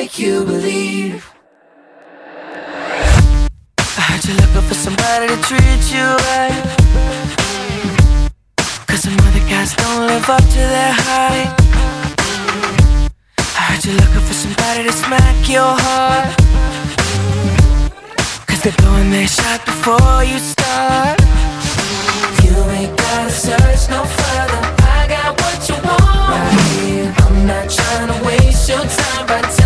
make you believe. I heard you're looking for somebody to treat you right. Cause some other guys don't live up to their hype. I heard you're looking for somebody to smack your heart. Cause they're blowing their shot before you start. You ain't gotta search no further. I got what you want. Right here. I'm not trying to waste your time by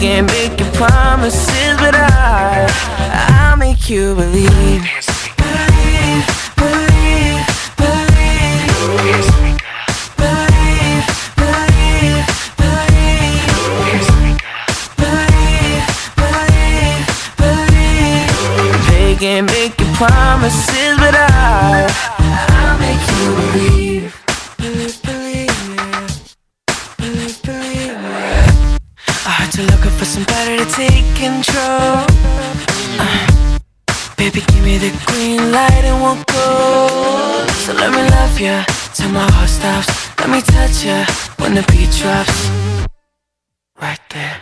here. They can make you promises, but I, I'll make you believe. Believe, believe, believe. Believe, believe, believe. Believe, believe, believe. They can make you promises, but I, I'll make you. Believe, for somebody to take control. Uh, baby, give me the green light and we'll go. So let me love you till my heart stops. Let me touch you when the beat drops. Right there.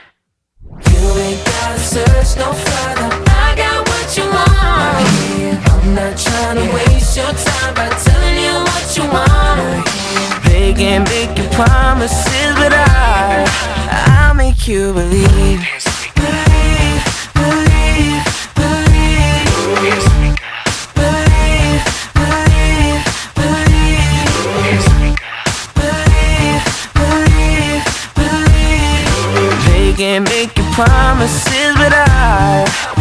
You ain't gotta search no further. I got what you want. I'm not trying to waste your time by telling you what you want. They can make you promises, but I, I'll make you believe. Believe, believe, believe. Believe, believe, believe. Believe. They can make you promises, but I